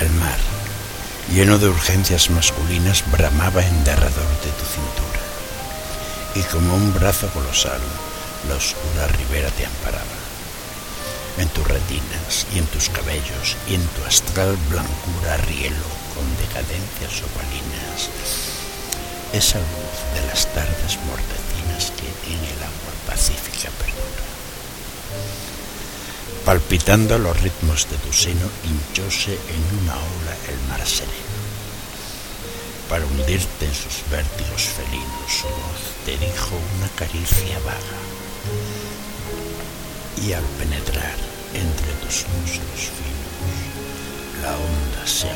El mar, lleno de urgencias masculinas, bramaba en derredor de tu cintura, y como un brazo colosal, la oscura ribera te amparaba. En tus retinas y en tus cabellos y en tu astral blancura rielo con decadencias ovalinas, esa luz de las tardes Palpitando los ritmos de tu seno, hinchóse en una ola el mar sereno. Para hundirte en sus vértigos felinos, su voz te dijo una caricia vaga. Y al penetrar entre tus muslos finos, la onda se